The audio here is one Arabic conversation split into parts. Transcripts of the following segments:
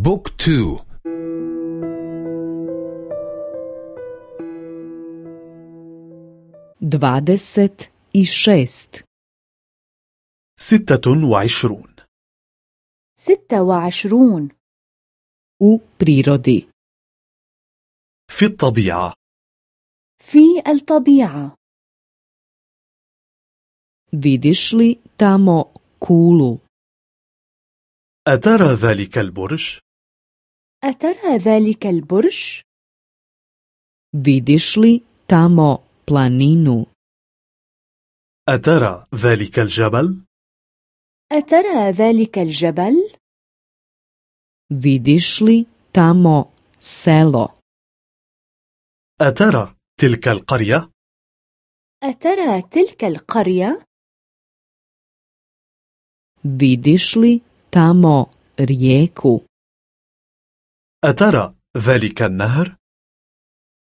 بوك تو i šest. ستة وعشرون ستة وعشرون u prirodi. في الطبيعة في الطبيعة vidiš li tamo kulu? أترى ذلك البرج؟ أترى ذلك البرج؟ vidiš li tamo planinu أترى ذلك الجبل؟ أترى ذلك الجبل؟ vidiš li tamo selo أترى تلك القرية؟ أترى تلك القرية؟ vidiš li tamo rijeku أترى ذلك النهر؟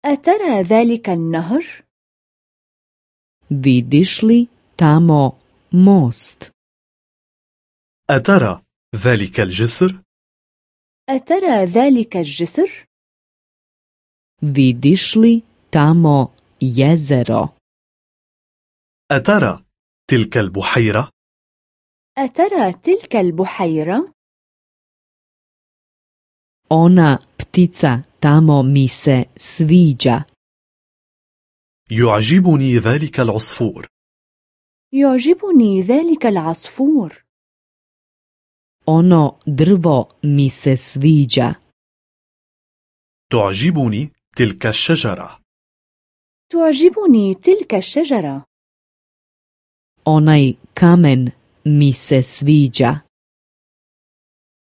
أترى ذلك النهر؟ vidiš li tamo most أترى ذلك الجسر؟ أترى ذلك الجسر؟ vidiš li tamo jezero أترى تلك البحيرة؟ أترى تلك البحيرة؟ Ona ptica tamo mi se sviđa. يعجبني ذلك العصفور. يعجبني ذلك العصفور. Ono drvo mi se sviđa. تعجبني تلك الشجرة. تعجبني تلك الشجرة. Onaj kamen mi se sviđa.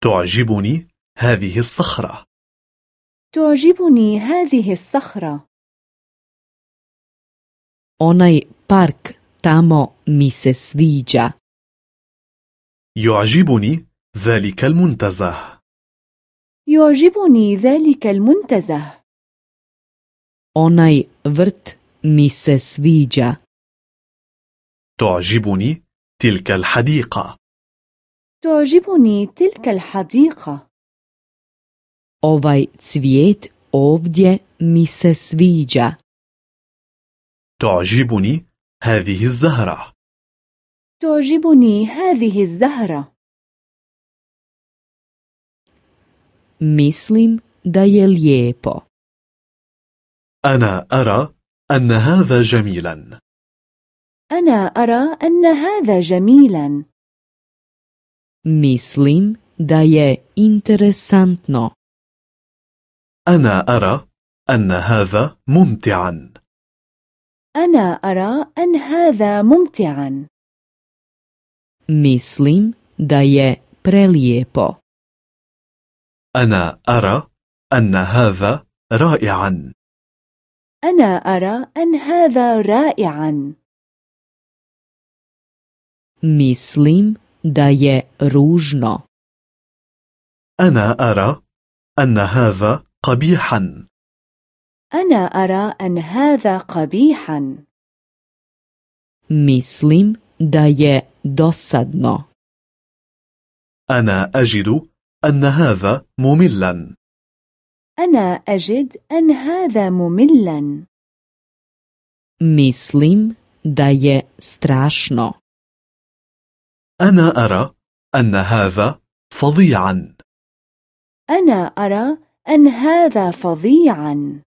تعجبني هذه الصخرة. تعجبني هذه الصخرة. Onaj park tamo mi se sviđa. يعجبني ذلك المنتزه. يعجبني ذلك المنتزه. Onaj vrt mi se sviđa. تعجبني تلك الحديقة. تعجبني تلك الحديقة. Ovaj cvijet ovdje mi se sviđa. تعجبني هذه الزهرة. تعجبني هذه الزهرة. Mislim da je lijepo. أنا أرى أن هذا جميلا. أنا أرى أن هذا جميلا. Mislim da je interesantno. أنا أرى أن هذا ممتعا. أنا أرى أن هذا ممتعا. Mislim da je prelijepo. أنا أرى أن هذا رائعا. أنا أرى أن هذا رائعا. Mislim da je ružno. أنا أرى أن هذا قبيحا. أنا أرى أن هذا قبيحا. Mislim da je dosadno. أنا أجد أن هذا مملا. أنا أجد أن هذا مملا. Mislim da je strašno. أنا أرى أن هذا فظيعا. أنا أرى أن هذا فظيعا.